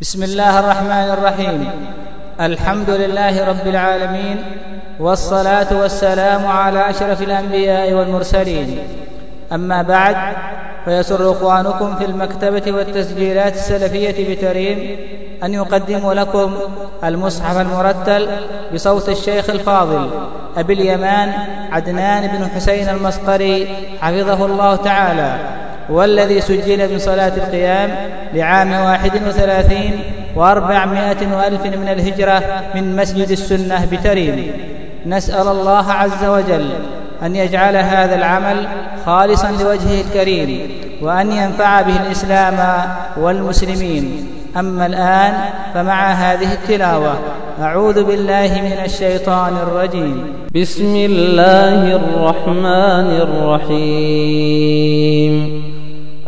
بسم الله الرحمن الرحيم. الحمد لله رب العالمين والصلاة والسلام على أشرف الأنبياء والمرسلين. أما بعد فيسر إخوانكم في المكتبة والتسجيلات السلفية بتريم أن يقدموا لكم المصحف المرتل بصوت الشيخ الفاضل أبي اليمان عدنان بن حسين المسقري حفظه الله تعالى والذي سجل من صلاة القيام لعام واحد وثلاثين وأربعمائة وألف من الهجرة من مسجد السنة بتريم. نسأل الله عز وجل أن يجعل هذا العمل خالصا لوجهه الكريم وأن ينفع به الإسلام والمسلمين. أما الآن فمع هذه التلاوة أعوذ بالله من الشيطان الرجيم. بسم الله الرحمن الرحيم.